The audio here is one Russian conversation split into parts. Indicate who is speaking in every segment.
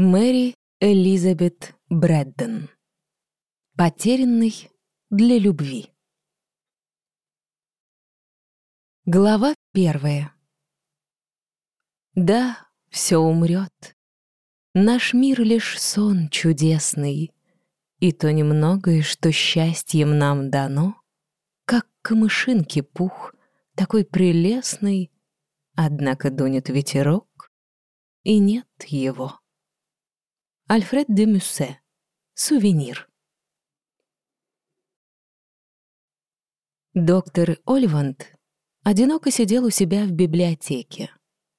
Speaker 1: Мэри Элизабет Брэдден. Потерянный для любви. Глава первая. Да, все умрет. Наш мир лишь сон чудесный, И то немногое, что счастьем нам дано, Как камышинки пух, такой прелестный, Однако дунет ветерок, и нет его. Альфред де Мюссе. Сувенир. Доктор Ольванд одиноко сидел у себя в библиотеке,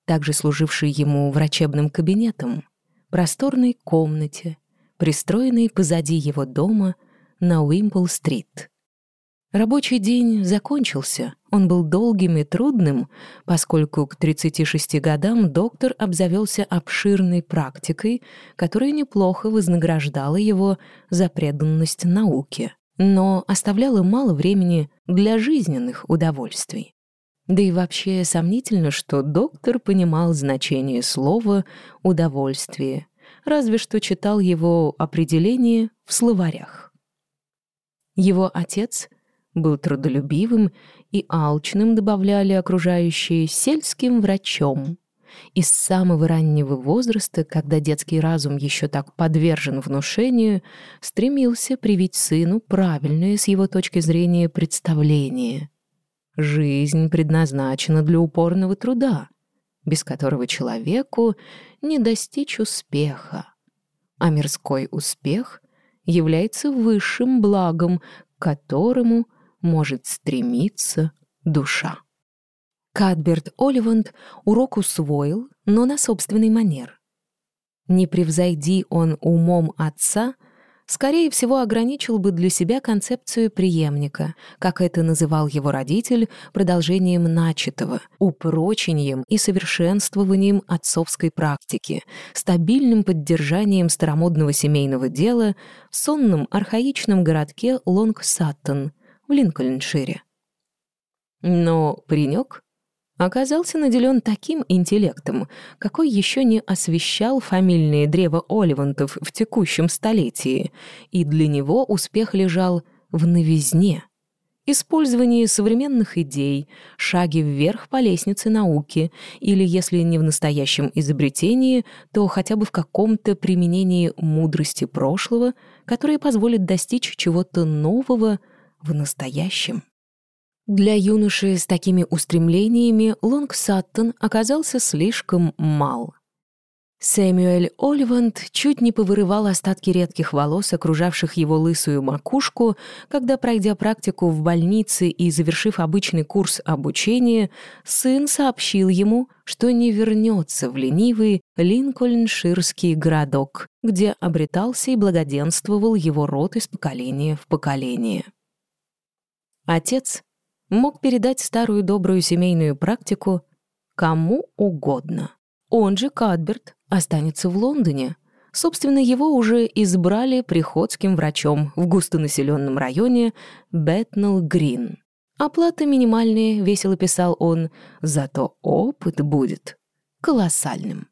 Speaker 1: также служившей ему врачебным кабинетом, просторной комнате, пристроенной позади его дома на Уимпл-стрит. Рабочий день закончился. Он был долгим и трудным, поскольку к 36 годам доктор обзавелся обширной практикой, которая неплохо вознаграждала его за преданность науке, но оставляла мало времени для жизненных удовольствий. Да и вообще сомнительно, что доктор понимал значение слова «удовольствие», разве что читал его определение в словарях. Его отец — был трудолюбивым и алчным, добавляли окружающие, сельским врачом. И с самого раннего возраста, когда детский разум еще так подвержен внушению, стремился привить сыну правильное с его точки зрения представление. Жизнь предназначена для упорного труда, без которого человеку не достичь успеха. А мирской успех является высшим благом, которому – может стремиться душа. Кадберт Оливанд урок усвоил, но на собственный манер. Не превзойди он умом отца, скорее всего, ограничил бы для себя концепцию преемника, как это называл его родитель, продолжением начатого, упрочением и совершенствованием отцовской практики, стабильным поддержанием старомодного семейного дела в сонном архаичном городке Лонг-Саттон — в Линкольншире. Но паренек оказался наделен таким интеллектом, какой еще не освещал фамильные древо Оливантов в текущем столетии, и для него успех лежал в новизне, использовании современных идей, шаге вверх по лестнице науки, или, если не в настоящем изобретении, то хотя бы в каком-то применении мудрости прошлого, которое позволит достичь чего-то нового в настоящем. Для юноши с такими устремлениями Лонг Саттон оказался слишком мал. Сэмюэль Оливанд чуть не повырывал остатки редких волос, окружавших его лысую макушку, когда, пройдя практику в больнице и завершив обычный курс обучения, сын сообщил ему, что не вернется в ленивый Линкольнширский городок, где обретался и благоденствовал его род из поколения в поколение. Отец мог передать старую добрую семейную практику кому угодно. Он же, Кадберт, останется в Лондоне. Собственно, его уже избрали приходским врачом в густонаселенном районе Бэтнелл-Грин. Оплата минимальная, весело писал он, зато опыт будет колоссальным.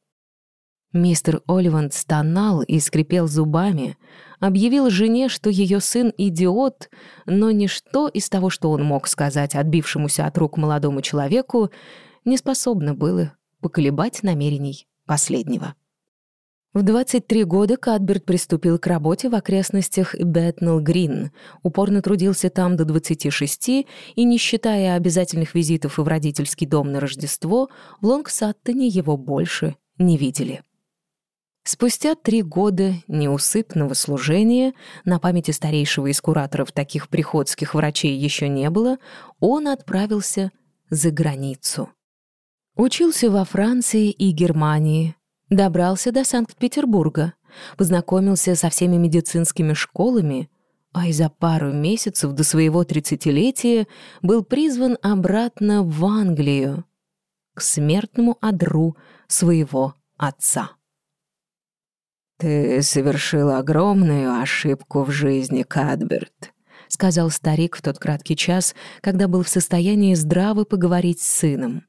Speaker 1: Мистер Оливанд стонал и скрипел зубами, объявил жене, что ее сын идиот, но ничто из того, что он мог сказать отбившемуся от рук молодому человеку, не способно было поколебать намерений последнего. В 23 года Кадберт приступил к работе в окрестностях Бэтнелл-Грин, упорно трудился там до 26 и, не считая обязательных визитов в родительский дом на Рождество, в Лонгсаттоне его больше не видели. Спустя три года неусыпного служения, на памяти старейшего из кураторов таких приходских врачей еще не было, он отправился за границу. Учился во Франции и Германии, добрался до Санкт-Петербурга, познакомился со всеми медицинскими школами, а и за пару месяцев до своего тридцатилетия был призван обратно в Англию, к смертному одру своего отца.
Speaker 2: «Ты совершил огромную ошибку в жизни, Кадберт», — сказал старик в тот краткий час, когда был в состоянии здраво поговорить с сыном.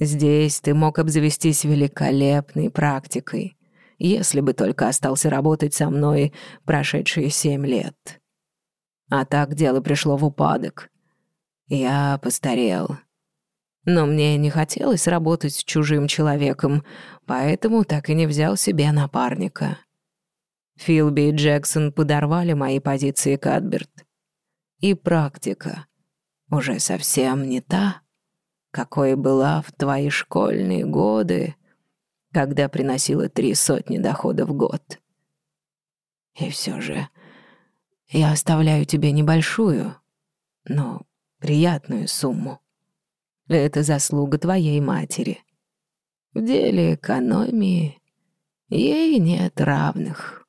Speaker 2: «Здесь ты мог обзавестись великолепной практикой. если бы только остался работать со мной прошедшие семь лет. А так дело пришло в упадок. Я постарел. Но мне не хотелось работать с чужим человеком, поэтому так и не взял себе напарника. Филби и Джексон подорвали мои позиции, Кадберт. И практика уже совсем не та, какой была в твои школьные годы, когда приносила три сотни доходов в год. И все же я оставляю тебе небольшую, но приятную сумму. Это заслуга твоей матери. В деле экономии ей нет равных.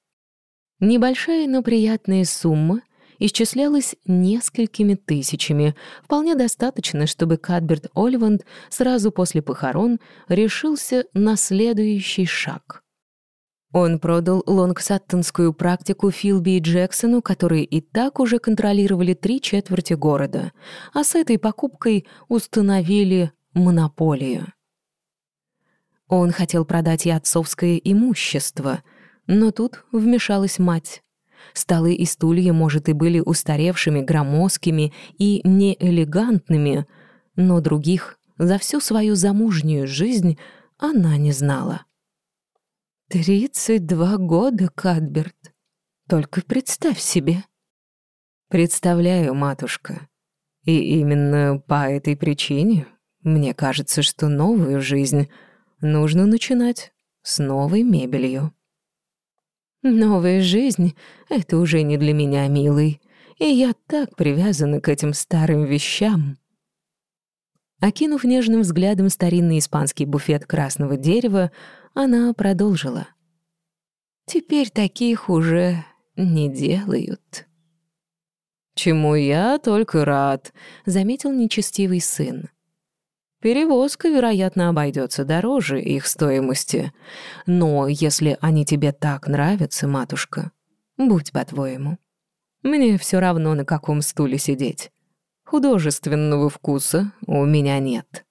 Speaker 1: Небольшая, но приятная сумма исчислялась несколькими тысячами. Вполне достаточно, чтобы Кадберт Оливанд сразу после похорон решился на следующий шаг — он продал лонгсаттонскую практику Филби и Джексону, которые и так уже контролировали три четверти города, а с этой покупкой установили монополию. Он хотел продать и отцовское имущество, но тут вмешалась мать. Столы и стулья, может, и были устаревшими, громоздкими и неэлегантными, но других за всю свою замужнюю жизнь она не знала. «Тридцать два года, Кадберт. Только представь себе».
Speaker 2: «Представляю, матушка. И именно по этой причине мне кажется, что новую жизнь нужно начинать с новой мебелью».
Speaker 1: «Новая жизнь — это уже не для меня, милый, и я так привязана к этим старым вещам». Окинув нежным взглядом старинный испанский буфет красного дерева, она продолжила. «Теперь таких уже не делают».
Speaker 2: «Чему я только рад», — заметил нечестивый сын. «Перевозка, вероятно, обойдется дороже их стоимости. Но если они тебе так нравятся, матушка, будь по-твоему. Мне все равно, на каком стуле сидеть. Художественного вкуса у меня нет».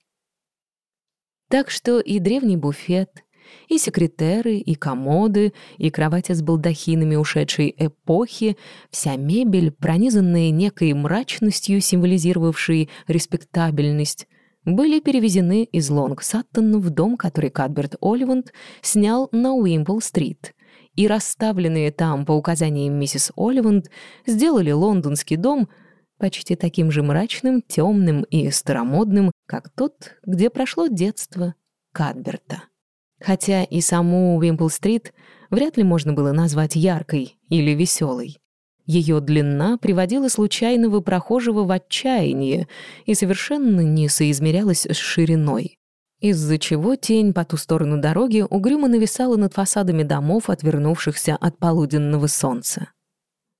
Speaker 1: Так что и древний буфет, и секретеры, и комоды, и кровати с балдахинами ушедшей эпохи, вся мебель, пронизанная некой мрачностью, символизировавшей респектабельность, были перевезены из Лонг-Саттон в дом, который Кадберт Оливанд снял на Уимпл-стрит, и расставленные там по указаниям миссис Оливанд сделали лондонский дом почти таким же мрачным, темным и старомодным, как тот, где прошло детство Кадберта. Хотя и саму Уимпл-стрит вряд ли можно было назвать яркой или веселой. Ее длина приводила случайного прохожего в отчаяние и совершенно не соизмерялась с шириной, из-за чего тень по ту сторону дороги угрюмо нависала над фасадами домов, отвернувшихся от полуденного солнца.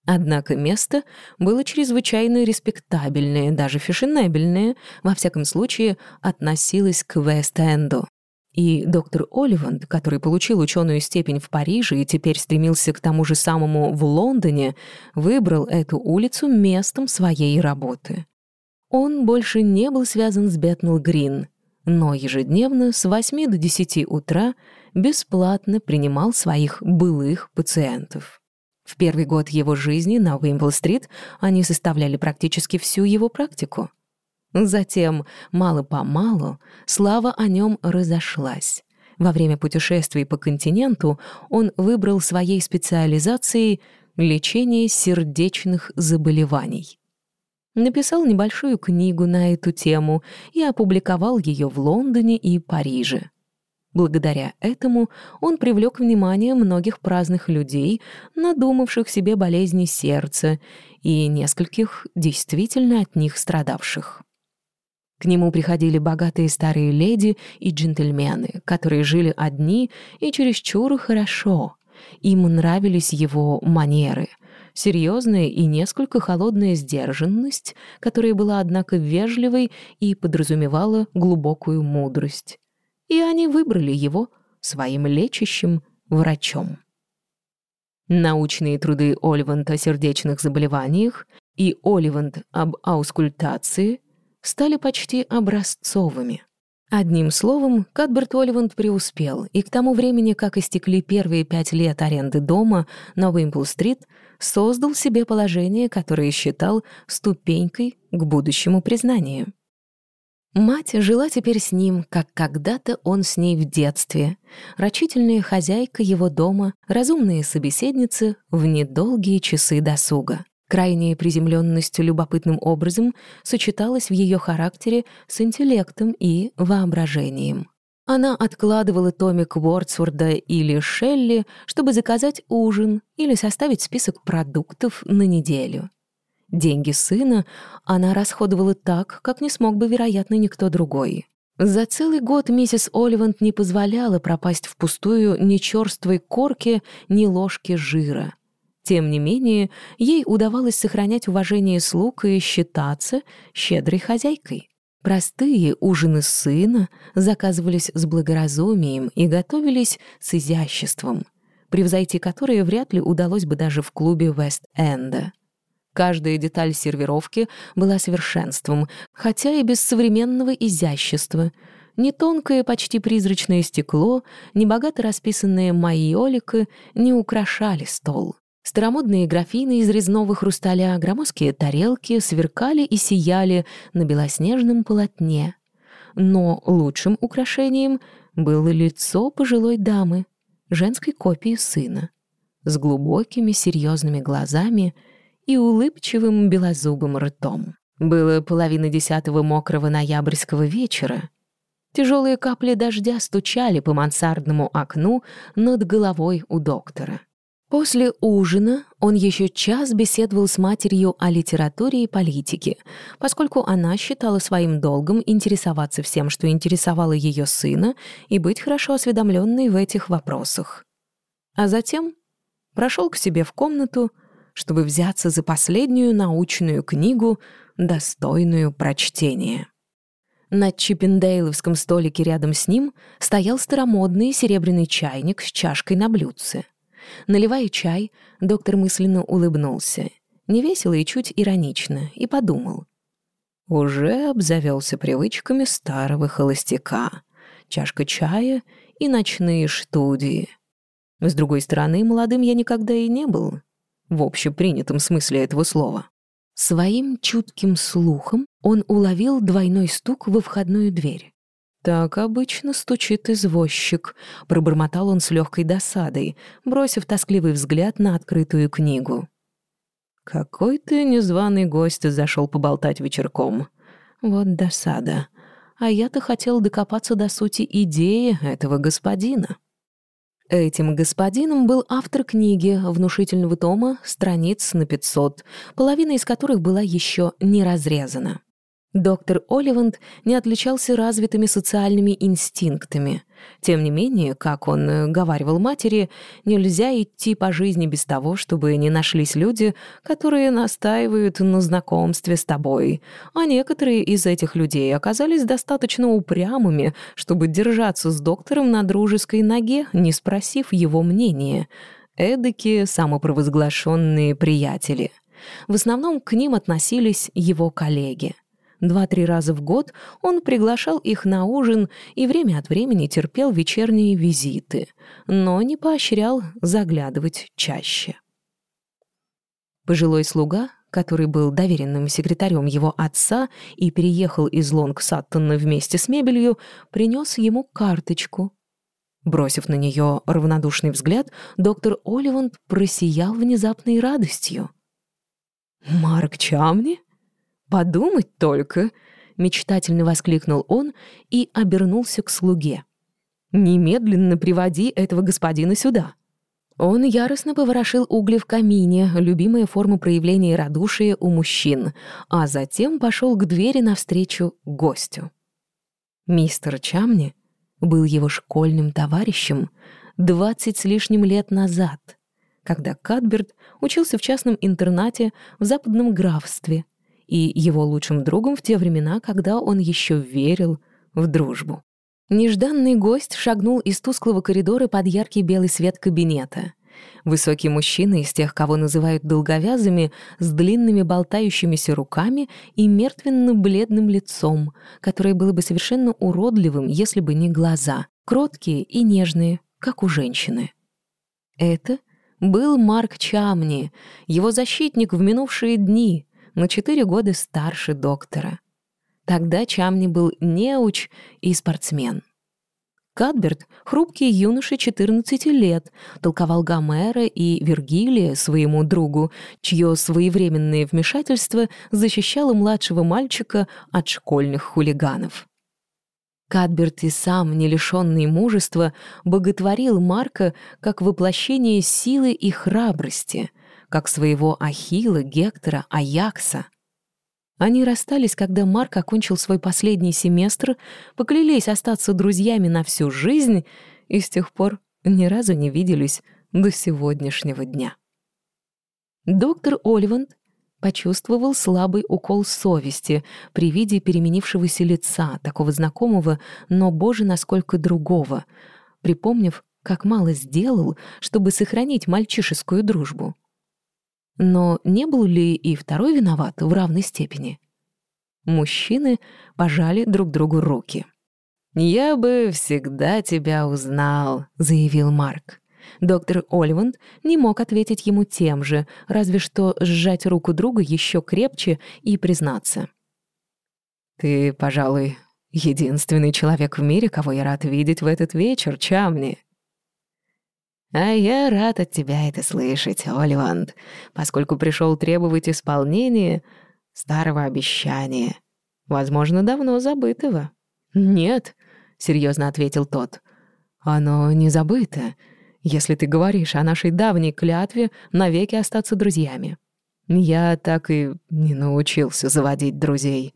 Speaker 1: Однако место было чрезвычайно респектабельное, даже фешенебельное, во всяком случае относилось к Вест-Энду. И доктор Оливанд, который получил ученую степень в Париже и теперь стремился к тому же самому в Лондоне, выбрал эту улицу местом своей работы. Он больше не был связан с Бетнелл Грин, но ежедневно с 8 до 10 утра бесплатно принимал своих былых пациентов. В первый год его жизни на Уимбл-стрит они составляли практически всю его практику. Затем, мало-помалу, слава о нем разошлась. Во время путешествий по континенту он выбрал своей специализацией лечение сердечных заболеваний. Написал небольшую книгу на эту тему и опубликовал ее в Лондоне и Париже. Благодаря этому он привлек внимание многих праздных людей, надумавших себе болезни сердца, и нескольких действительно от них страдавших. К нему приходили богатые старые леди и джентльмены, которые жили одни и чересчур хорошо. Им нравились его манеры, серьезная и несколько холодная сдержанность, которая была, однако, вежливой и подразумевала глубокую мудрость. И они выбрали его своим лечащим врачом. Научные труды Оливанта о сердечных заболеваниях и Оливант об аускультации — стали почти образцовыми. Одним словом, Кадберт Оливанд преуспел, и к тому времени, как истекли первые пять лет аренды дома на Уимпл-стрит, создал себе положение, которое считал ступенькой к будущему признанию. Мать жила теперь с ним, как когда-то он с ней в детстве. Рачительная хозяйка его дома, разумные собеседницы в недолгие часы досуга. Крайняя приземленность любопытным образом сочеталась в ее характере с интеллектом и воображением. Она откладывала томик Уордсворда или Шелли, чтобы заказать ужин или составить список продуктов на неделю. Деньги сына она расходовала так, как не смог бы, вероятно, никто другой. За целый год миссис Оливанд не позволяла пропасть впустую ни черствой корки, ни ложки жира. Тем не менее, ей удавалось сохранять уважение слуг и считаться щедрой хозяйкой. Простые ужины сына заказывались с благоразумием и готовились с изяществом, превзойти которые вряд ли удалось бы даже в клубе Вест-Энда. Каждая деталь сервировки была совершенством, хотя и без современного изящества. Ни тонкое, почти призрачное стекло, ни богато расписанные майолика не украшали стол. Старомодные графины из резного хрусталя, громоздкие тарелки сверкали и сияли на белоснежном полотне. Но лучшим украшением было лицо пожилой дамы, женской копии сына, с глубокими серьезными глазами и улыбчивым белозубым ртом. Было половина десятого мокрого ноябрьского вечера. Тяжелые капли дождя стучали по мансардному окну над головой у доктора. После ужина он еще час беседовал с матерью о литературе и политике, поскольку она считала своим долгом интересоваться всем, что интересовало ее сына, и быть хорошо осведомленной в этих вопросах. А затем прошел к себе в комнату, чтобы взяться за последнюю научную книгу, достойную прочтения. На чиппендейловском столике рядом с ним стоял старомодный серебряный чайник с чашкой на блюдце — Наливая чай, доктор мысленно улыбнулся, невесело и чуть иронично, и подумал. Уже обзавелся привычками старого холостяка. Чашка чая и ночные студии. С другой стороны, молодым я никогда и не был, в общепринятом смысле этого слова. Своим чутким слухом он уловил двойной стук во входную дверь. «Так обычно стучит извозчик», — пробормотал он с легкой досадой, бросив тоскливый взгляд на открытую книгу. «Какой ты незваный гость зашел поболтать вечерком. Вот досада. А я-то хотел докопаться до сути идеи этого господина». Этим господином был автор книги внушительного тома страниц на 500, половина из которых была еще не разрезана. Доктор Оливанд не отличался развитыми социальными инстинктами. Тем не менее, как он э, говаривал матери, нельзя идти по жизни без того, чтобы не нашлись люди, которые настаивают на знакомстве с тобой. А некоторые из этих людей оказались достаточно упрямыми, чтобы держаться с доктором на дружеской ноге, не спросив его мнения. Эдакие самопровозглашенные приятели. В основном к ним относились его коллеги — Два-три раза в год он приглашал их на ужин и время от времени терпел вечерние визиты, но не поощрял заглядывать чаще. Пожилой слуга, который был доверенным секретарем его отца и переехал из Лонг-Саттона вместе с мебелью, принес ему карточку. Бросив на нее равнодушный взгляд, доктор Оливанд просиял внезапной радостью. «Марк Чамни?» «Подумать только!» — мечтательно воскликнул он и обернулся к слуге. «Немедленно приводи этого господина сюда!» Он яростно поворошил угли в камине, любимая форма проявления радушия у мужчин, а затем пошел к двери навстречу гостю. Мистер Чамни был его школьным товарищем двадцать с лишним лет назад, когда Кадберт учился в частном интернате в западном графстве — и его лучшим другом в те времена, когда он еще верил в дружбу. Нежданный гость шагнул из тусклого коридора под яркий белый свет кабинета. Высокий мужчина из тех, кого называют долговязыми, с длинными болтающимися руками и мертвенно-бледным лицом, которое было бы совершенно уродливым, если бы не глаза, кроткие и нежные, как у женщины. Это был Марк Чамни, его защитник в минувшие дни, на четыре года старше доктора. Тогда Чамни был неуч и спортсмен. Кадберт, хрупкий юноша 14 лет, толковал Гомера и Вергилия своему другу, чье своевременное вмешательство защищало младшего мальчика от школьных хулиганов. Кадберт и сам, не лишенный мужества, боготворил Марка как воплощение силы и храбрости, как своего Ахилла, Гектора, Аякса. Они расстались, когда Марк окончил свой последний семестр, поклялись остаться друзьями на всю жизнь и с тех пор ни разу не виделись до сегодняшнего дня. Доктор Оливанд почувствовал слабый укол совести при виде переменившегося лица, такого знакомого, но, боже, насколько другого, припомнив, как мало сделал, чтобы сохранить мальчишескую дружбу. Но не был ли и второй виноват в равной степени? Мужчины пожали друг другу руки. «Я бы всегда тебя узнал», — заявил Марк. Доктор Оливанд не мог ответить ему тем же, разве что сжать руку друга еще крепче и признаться. «Ты, пожалуй, единственный человек в мире, кого я рад видеть в этот вечер, Чамни. А я рад от тебя это слышать, Оливанд, поскольку пришел требовать исполнения старого обещания, возможно, давно забытого. Нет, серьезно ответил тот. Оно не забыто, если ты говоришь о нашей давней клятве навеки остаться друзьями. Я так и не научился заводить друзей.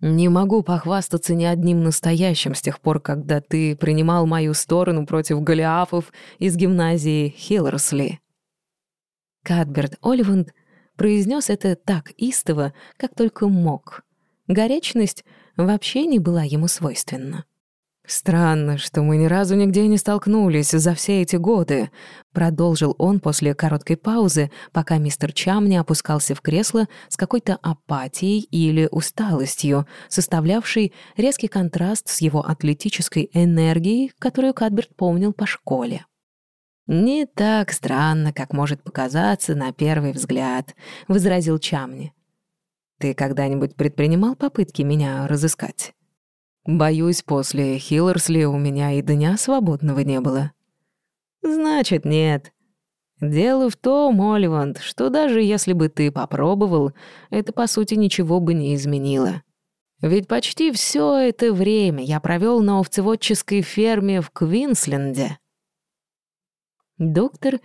Speaker 1: Не могу похвастаться ни одним настоящим с тех пор, когда ты принимал мою сторону против голиафов из гимназии Хиллерсли. Кадберт Оливанд произнес это так истово, как только мог. Горячность вообще не была ему свойственна. «Странно, что мы ни разу нигде не столкнулись за все эти годы», продолжил он после короткой паузы, пока мистер Чам не опускался в кресло с какой-то апатией или усталостью, составлявшей резкий контраст с его атлетической энергией, которую Кадберт помнил по школе. «Не так странно, как может показаться на первый взгляд», — возразил Чамни. «Ты когда-нибудь предпринимал попытки меня разыскать?» Боюсь, после Хиллерсли у меня и дня свободного не было. Значит, нет. Дело в том, Оливанд, что даже если бы ты попробовал, это, по сути, ничего бы не изменило. Ведь почти все это время я провел на овцеводческой ферме в Квинсленде. Доктор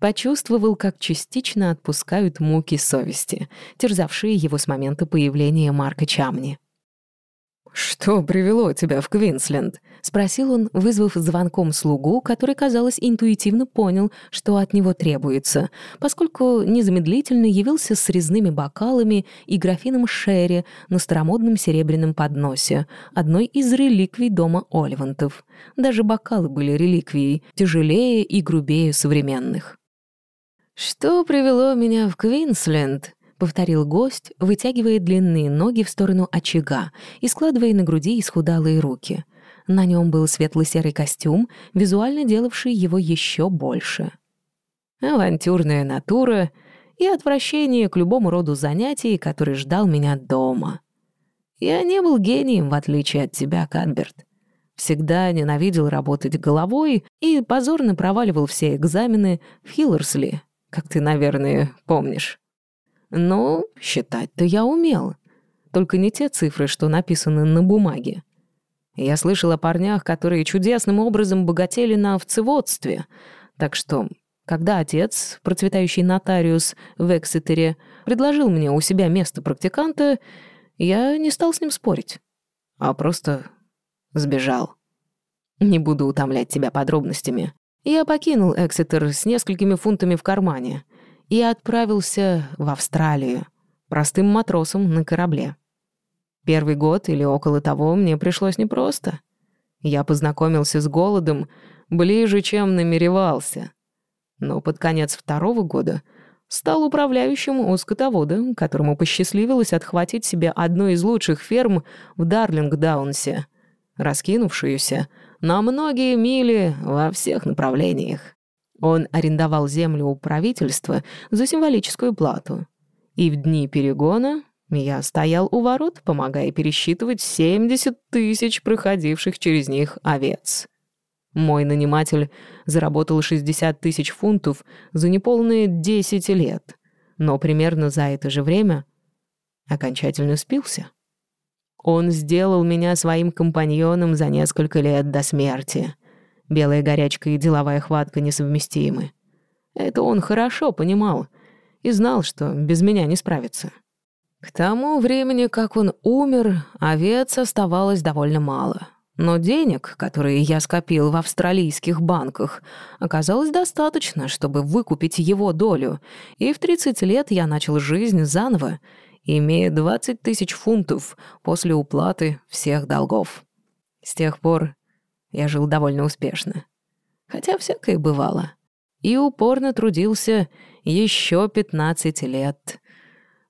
Speaker 1: почувствовал, как частично отпускают муки совести, терзавшие его с момента появления Марка Чамни. «Что привело тебя в Квинсленд?» — спросил он, вызвав звонком слугу, который, казалось, интуитивно понял, что от него требуется, поскольку незамедлительно явился с резными бокалами и графином шерри на старомодном серебряном подносе, одной из реликвий дома Оливантов. Даже бокалы были реликвией, тяжелее и грубее современных. «Что привело меня в Квинсленд?» — повторил гость, вытягивая длинные ноги в сторону очага и складывая на груди исхудалые руки. На нем был светло-серый костюм, визуально делавший его еще больше. Авантюрная натура и отвращение к любому роду занятий, который ждал меня дома. Я не был гением, в отличие от тебя, Кадберт. Всегда ненавидел работать головой и позорно проваливал все экзамены в Хиллерсли, как ты, наверное, помнишь. Ну, считать-то я умел. Только не те цифры, что написаны на бумаге. Я слышал о парнях, которые чудесным образом богатели на овцеводстве. Так что, когда отец, процветающий нотариус в Эксетере, предложил мне у себя место практиканта, я не стал с ним спорить, а просто сбежал. Не буду утомлять тебя подробностями. Я покинул Эксетер с несколькими фунтами в кармане — и отправился в Австралию простым матросом на корабле. Первый год или около того мне пришлось непросто. Я познакомился с голодом ближе, чем намеревался.
Speaker 2: Но под конец второго года стал управляющим у скотовода, которому посчастливилось отхватить себе одну из лучших ферм в Дарлинг-Даунсе, раскинувшуюся на многие мили во всех направлениях. Он арендовал землю у правительства за символическую плату. И в дни перегона я стоял у ворот, помогая пересчитывать 70 тысяч проходивших через них овец. Мой наниматель заработал 60 тысяч фунтов за неполные 10 лет, но примерно за это же время окончательно спился. Он сделал меня своим компаньоном за несколько лет до смерти. Белая горячка и деловая хватка несовместимы. Это он хорошо понимал и знал, что без меня не справится. К тому времени, как он умер, овец оставалось довольно мало. Но денег, которые я скопил в австралийских банках, оказалось достаточно, чтобы выкупить его долю, и в 30 лет я начал жизнь заново, имея 20 тысяч фунтов после уплаты всех долгов. С тех пор я жил довольно успешно. Хотя всякое бывало. И упорно трудился еще 15 лет,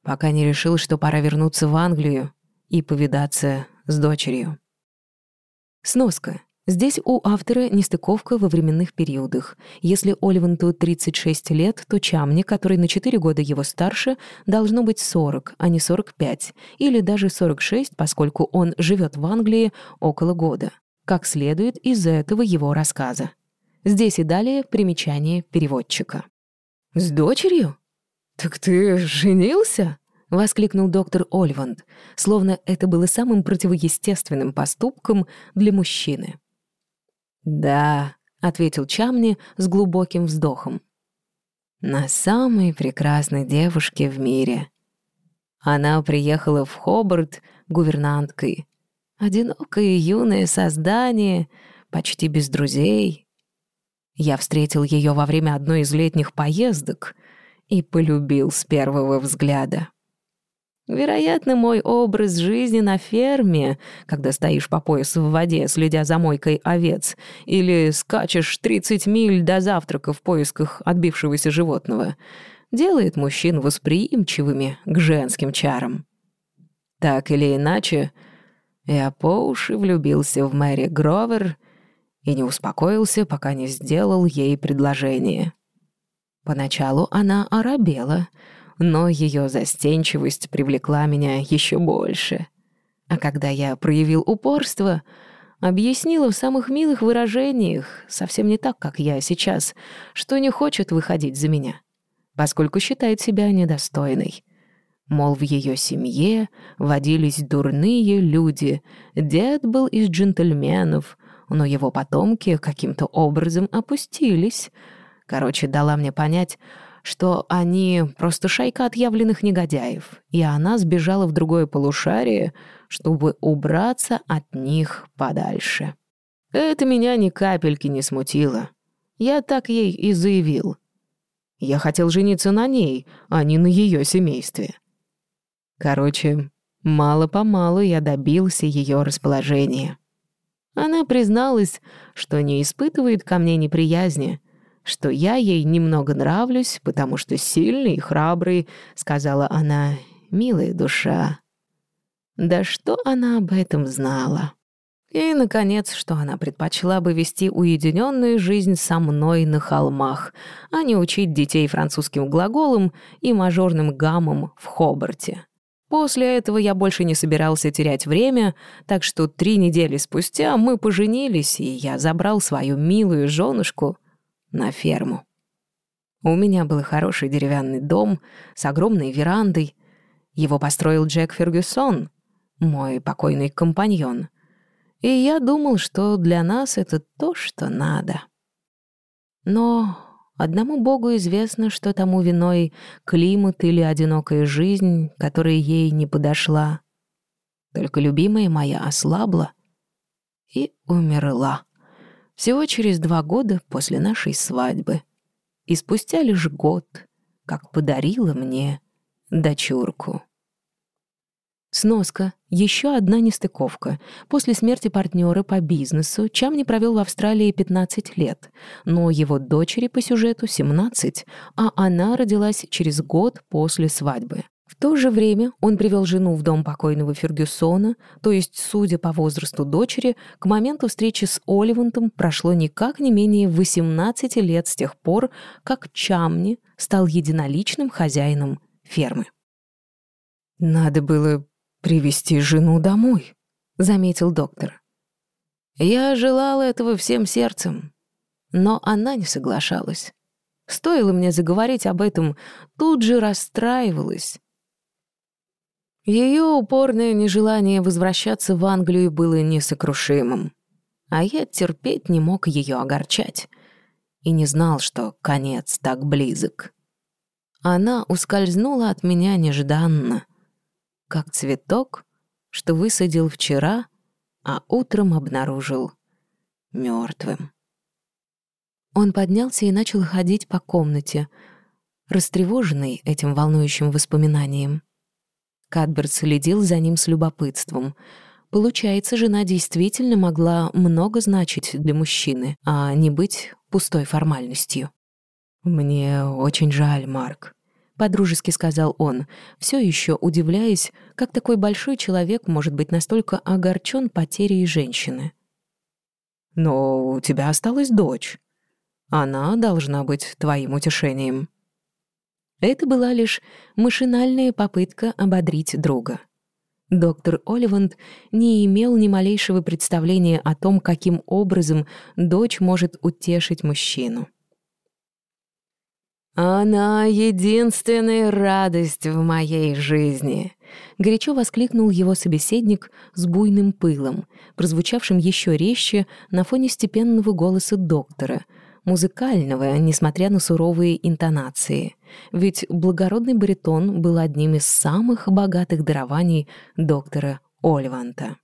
Speaker 2: пока не решил, что пора вернуться в Англию и повидаться с дочерью.
Speaker 1: Сноска. Здесь у автора нестыковка во временных периодах. Если Оливанту 36 лет, то Чамни, который на 4 года его старше, должно быть 40, а не 45, или даже 46, поскольку он живет в Англии около года, как следует из этого его рассказа. Здесь и далее примечание переводчика.
Speaker 2: «С дочерью? Так ты женился?» — воскликнул доктор Ольванд, словно это было самым противоестественным поступком для мужчины.
Speaker 1: «Да», — ответил Чамни с глубоким вздохом. «На самой прекрасной девушке в мире. Она приехала в Хобарт гувернанткой. Одинокое юное создание, почти без друзей. Я встретил ее во время одной из летних поездок и полюбил с первого взгляда. Вероятно, мой образ жизни на ферме, когда стоишь по пояс в воде, следя за мойкой овец, или скачешь 30 миль до завтрака в поисках отбившегося животного, делает мужчин восприимчивыми к женским чарам. Так или иначе, я по уши влюбился в Мэри Гровер и не успокоился, пока не сделал ей предложение. Поначалу она оробела — но ее застенчивость привлекла меня еще больше. А когда я проявил упорство, объяснила в самых милых выражениях, совсем не так, как я сейчас, что не хочет выходить за меня, поскольку считает себя недостойной. Мол, в ее семье водились дурные люди, дед был из джентльменов, но его потомки каким-то образом опустились. Короче, дала мне понять, что они просто шайка отъявленных негодяев, и она сбежала в другое полушарие, чтобы убраться от них подальше. Это меня ни капельки не смутило. Я так ей и заявил. Я хотел жениться на ней, а не на ее семействе. Короче, мало-помалу я добился ее расположения. Она призналась, что не испытывает ко мне неприязни, что я ей немного нравлюсь, потому что сильный и храбрый, сказала она, милая душа. Да что она об этом знала? И, наконец, что она предпочла бы вести уединенную жизнь со мной на холмах, а не учить детей французским глаголам и мажорным гаммам в Хобарте. После этого я больше не собирался терять время, так что три недели спустя мы поженились, и я забрал свою милую женушку на ферму. У меня был хороший деревянный дом с огромной верандой. Его построил Джек Фергюсон, мой покойный компаньон. И я думал, что для нас это то, что надо. Но одному Богу известно, что тому виной климат или одинокая жизнь, которая ей не подошла. Только любимая моя ослабла и умерла всего через два года после нашей свадьбы. И спустя лишь год, как подарила мне дочурку. Сноска. Еще одна нестыковка. После смерти партнера по бизнесу Чамни провел в Австралии 15 лет, но его дочери по сюжету 17, а она родилась через год после свадьбы. В то же время он привел жену в дом покойного Фергюсона, то есть, судя по возрасту дочери, к моменту встречи с Оливантом прошло никак не менее 18 лет с тех пор, как Чамни стал единоличным хозяином фермы.
Speaker 2: «Надо было привести жену домой», — заметил доктор.
Speaker 1: Я желала этого всем сердцем, но она не соглашалась. Стоило мне заговорить об этом, тут же расстраивалась. Ее упорное нежелание возвращаться в Англию было несокрушимым, а я терпеть не мог ее огорчать и не знал, что конец так близок. Она ускользнула от меня нежданно — как цветок, что высадил вчера, а утром обнаружил мертвым. Он поднялся и начал ходить по комнате, растревоженный этим волнующим воспоминанием. Кадберт следил за ним с любопытством. Получается, жена действительно могла много значить для мужчины, а не быть пустой формальностью.
Speaker 2: «Мне очень жаль, Марк», — подружески сказал он, все еще удивляясь, как такой большой человек может быть настолько огорчен потерей женщины. «Но у тебя осталась дочь. Она должна быть твоим утешением».
Speaker 1: Это была лишь машинальная попытка ободрить друга. Доктор Оливанд не имел ни малейшего представления о том, каким образом дочь может утешить мужчину. «Она — единственная радость в моей жизни!» — горячо воскликнул его собеседник с буйным пылом, прозвучавшим еще резче на фоне степенного голоса доктора, музыкального, несмотря на суровые интонации. Ведь благородный баритон был одним из самых богатых дарований доктора Ольванта.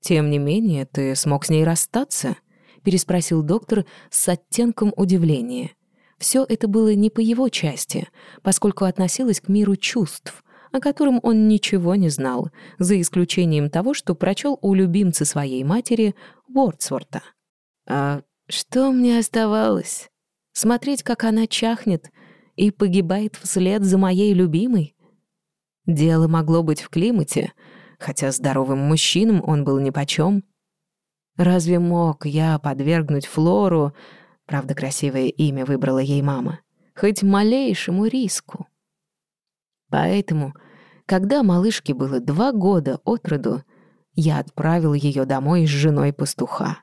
Speaker 1: «Тем не менее, ты смог с ней расстаться?» — переспросил доктор с оттенком удивления. Все это было не по его части, поскольку относилось к миру чувств, о котором он ничего не знал, за исключением того, что прочел у любимца своей матери Уордсворта. А что мне оставалось? Смотреть, как она чахнет и погибает вслед за моей любимой? Дело могло быть в климате, хотя здоровым мужчинам он был нипочем. Разве мог я подвергнуть Флору Правда, красивое имя выбрала ей мама. Хоть малейшему риску. Поэтому, когда малышке было два года от роду, я отправил ее домой с женой пастуха.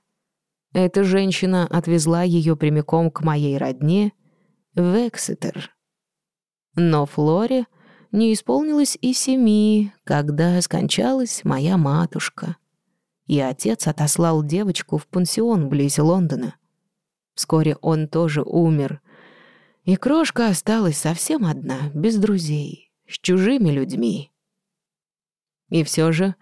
Speaker 1: Эта женщина отвезла ее прямиком к моей родне в Эксетер. Но Флоре не исполнилось и семи, когда скончалась моя матушка. И отец отослал девочку в пансион близ Лондона. Вскоре он тоже умер. И крошка осталась совсем одна, без друзей, с чужими людьми. И все же,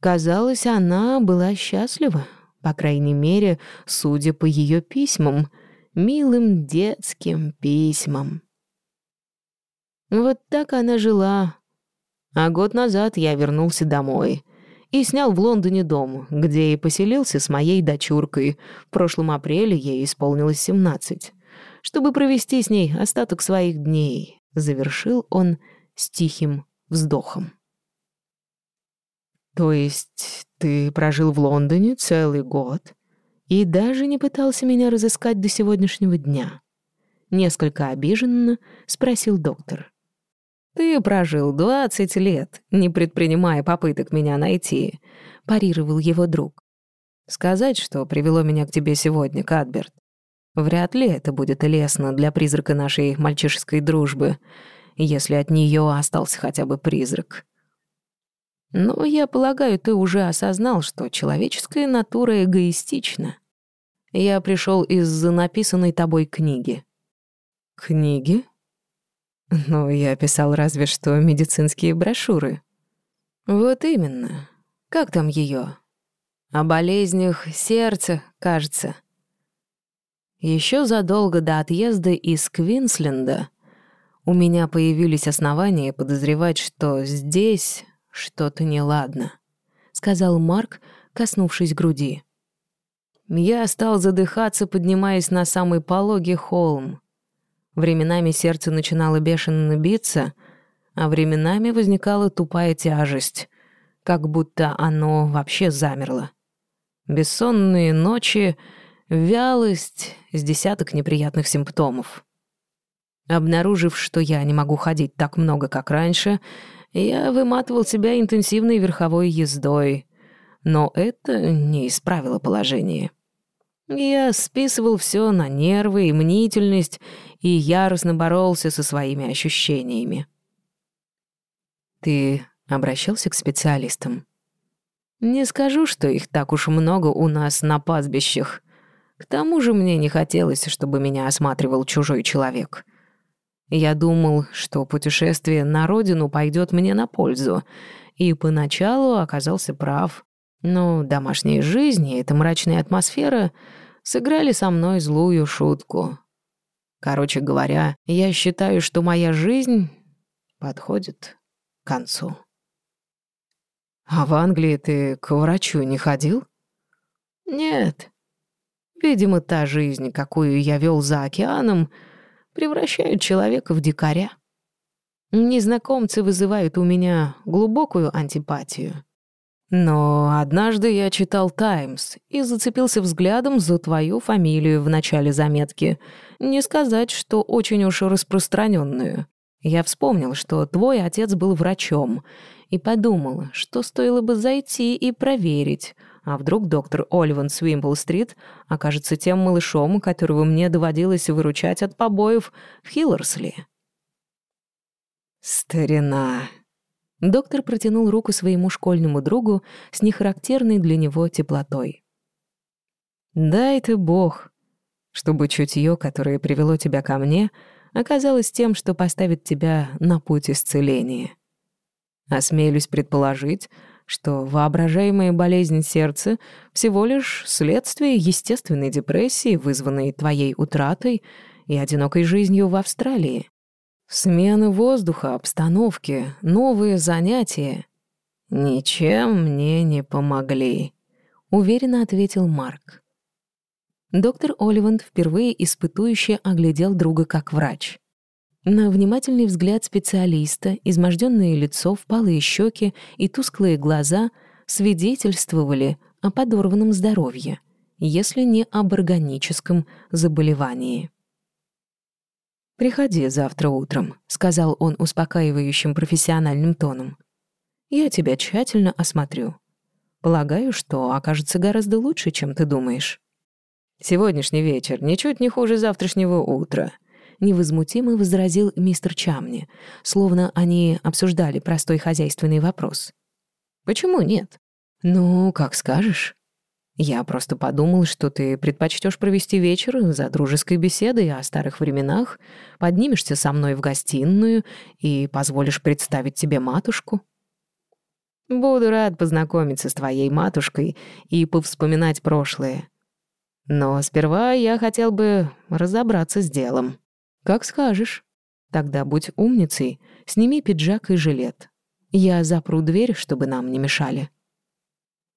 Speaker 1: казалось, она была счастлива, по крайней мере, судя по ее письмам, милым детским письмам. Вот так она жила. А год назад я вернулся домой — и снял в Лондоне дом, где и поселился с моей дочуркой. В прошлом апреле ей исполнилось 17. Чтобы провести с ней остаток своих дней, завершил он с тихим вздохом. «То есть ты прожил в Лондоне целый год и даже не пытался меня разыскать до сегодняшнего дня?» Несколько обиженно спросил доктор. «Ты прожил двадцать лет, не предпринимая попыток меня найти», — парировал его друг. «Сказать, что привело меня к тебе сегодня, Кадберт, вряд ли это будет лестно для призрака нашей мальчишеской дружбы, если от нее остался хотя бы призрак. Но я полагаю, ты уже осознал, что человеческая натура эгоистична. Я пришел из-за написанной тобой книги».
Speaker 2: «Книги?» Но я писал разве что медицинские брошюры.
Speaker 1: Вот именно. Как там ее? О болезнях сердца, кажется. Еще задолго до отъезда из Квинсленда у меня появились основания подозревать, что здесь «Что-то неладно», — сказал Марк, коснувшись груди. Я стал задыхаться, поднимаясь на самый пологий холм. Временами сердце начинало бешено биться, а временами возникала тупая тяжесть, как будто оно вообще замерло. Бессонные ночи, вялость с десяток неприятных симптомов. Обнаружив, что я не могу ходить так много, как раньше, я выматывал себя интенсивной верховой ездой, но это не исправило положение. Я списывал все на нервы и мнительность и яростно боролся со своими ощущениями. Ты обращался к специалистам? Не скажу, что их так уж много у нас на пастбищах. К тому же мне не хотелось, чтобы меня осматривал чужой человек. Я думал, что путешествие на родину пойдет мне на пользу, и поначалу оказался прав. Но домашняя жизнь и эта мрачная атмосфера сыграли со мной злую шутку. Короче говоря, я считаю, что моя жизнь подходит к концу. А в Англии ты к врачу не ходил? Нет. Видимо, та жизнь, какую я вел за океаном, превращает человека в дикаря. Незнакомцы вызывают у меня глубокую антипатию. Но однажды я читал «Таймс» и зацепился взглядом за твою фамилию в начале заметки. Не сказать, что очень уж распространенную. Я вспомнил, что твой отец был врачом, и подумал, что стоило бы зайти и проверить, а вдруг доктор Оливан Свимпл-стрит окажется тем малышом, которого мне доводилось выручать от побоев в Хиллерсли. «Старина», Доктор протянул руку своему школьному другу с нехарактерной для него теплотой. «Дай ты Бог, чтобы чутье, которое привело тебя ко мне, оказалось тем, что поставит тебя на путь исцеления. Осмелюсь предположить, что воображаемая болезнь сердца всего лишь следствие естественной депрессии, вызванной твоей утратой и одинокой жизнью в Австралии. Смены воздуха, обстановки, новые занятия. Ничем мне не помогли, уверенно ответил Марк. Доктор Оливанд впервые испытующе оглядел друга как врач. На внимательный взгляд специалиста, изможденное лицо, впалые щеки и тусклые глаза свидетельствовали о подорванном здоровье, если не об органическом заболевании. «Приходи завтра утром», — сказал он успокаивающим профессиональным тоном. «Я тебя тщательно осмотрю. Полагаю, что окажется гораздо лучше, чем ты думаешь». «Сегодняшний вечер ничуть не хуже завтрашнего утра», — невозмутимо возразил мистер Чамни, словно они обсуждали простой хозяйственный вопрос. «Почему нет?» «Ну, как скажешь». Я просто подумал, что ты предпочтешь провести вечер за дружеской беседой о старых временах, поднимешься со мной в гостиную и позволишь представить тебе матушку. Буду рад познакомиться с твоей матушкой и повспоминать прошлое. Но сперва я хотел бы разобраться с делом. Как скажешь. Тогда будь умницей, сними пиджак и жилет. Я запру дверь, чтобы нам не мешали.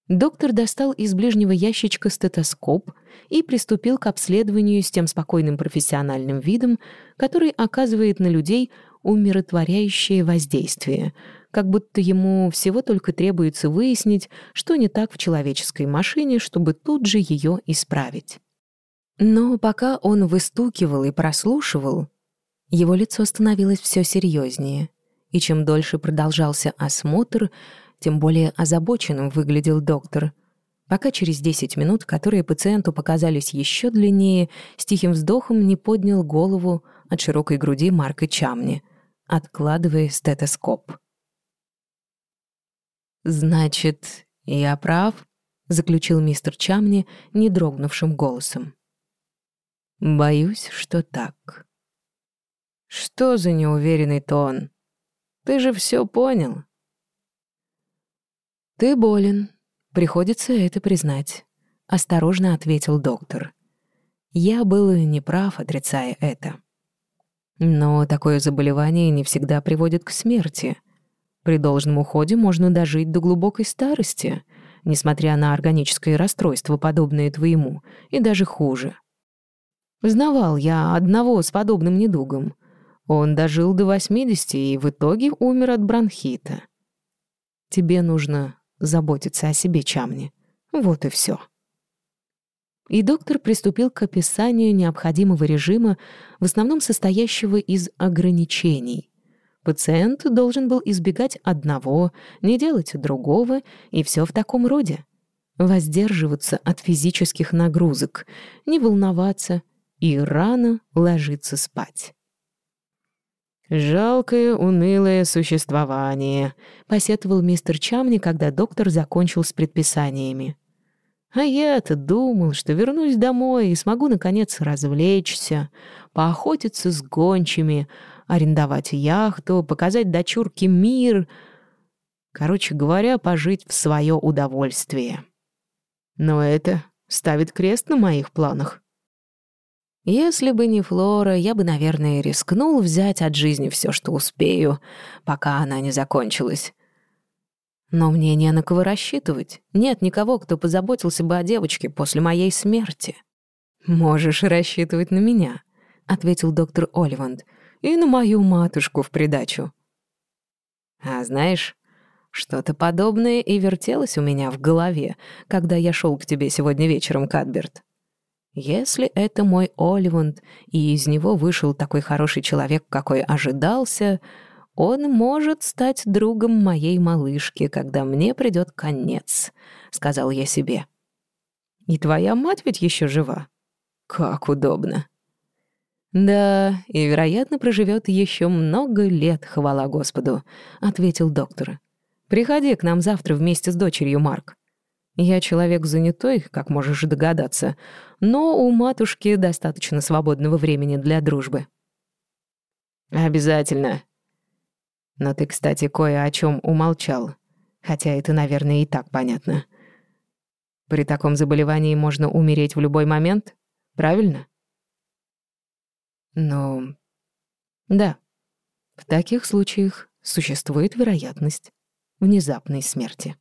Speaker 1: Доктор достал из ближнего ящичка стетоскоп и приступил к обследованию с тем спокойным профессиональным видом, который оказывает на людей умиротворяющее воздействие, как будто ему всего только требуется выяснить, что не так в человеческой машине, чтобы тут же ее исправить. Но пока он выстукивал и прослушивал, его лицо становилось все серьезнее, и чем дольше продолжался осмотр, тем более озабоченным выглядел доктор. Пока через 10 минут, которые пациенту показались еще длиннее, с тихим вздохом не поднял голову от широкой груди Марка Чамни, откладывая стетоскоп. «Значит, я прав?» — заключил мистер Чамни не дрогнувшим голосом. «Боюсь, что так». «Что за неуверенный тон? Ты же все понял. «Ты болен. Приходится это признать», — осторожно ответил доктор. Я был неправ, отрицая это. Но такое заболевание не всегда приводит к смерти. При должном уходе можно дожить до глубокой старости, несмотря на органическое расстройство, подобное твоему, и даже хуже. Знавал я одного с подобным недугом. Он дожил до 80 и в итоге умер от бронхита. Тебе нужно заботиться о себе, Чамни. Вот и все. И доктор приступил к описанию необходимого режима, в основном состоящего из ограничений. Пациент должен был избегать одного, не делать другого, и все в таком роде. Воздерживаться от физических нагрузок, не волноваться и рано ложиться спать. «Жалкое, унылое существование», — посетовал мистер Чамни, когда доктор закончил с предписаниями. А я-то думал, что вернусь домой и смогу, наконец, развлечься, поохотиться с гончими, арендовать яхту, показать дочурке мир. Короче говоря, пожить в свое удовольствие. Но это ставит крест на моих планах. Если бы не Флора, я бы, наверное, рискнул взять от жизни все, что успею, пока она не закончилась. Но мне не на кого рассчитывать. Нет никого, кто позаботился бы о девочке после моей смерти. «Можешь рассчитывать на меня», — ответил доктор Оливанд, «и на мою матушку в придачу». «А знаешь, что-то подобное и вертелось у меня в голове, когда я шел к тебе сегодня вечером, Кадберт. Если это мой Оливанд, и из него вышел такой хороший человек, какой ожидался, он может стать другом моей малышки, когда мне придет конец», — сказал я себе. «И твоя мать ведь еще жива? Как удобно». «Да, и, вероятно, проживет еще много лет, хвала Господу», — ответил доктор. «Приходи к нам завтра вместе с дочерью, Марк. Я человек занятой, как можешь догадаться, но у матушки достаточно свободного времени для дружбы». «Обязательно», но ты, кстати, кое о чем умолчал. Хотя это, наверное, и так понятно. При таком заболевании можно умереть в любой момент, правильно? Ну, да. В таких случаях существует вероятность внезапной смерти.